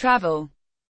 travel.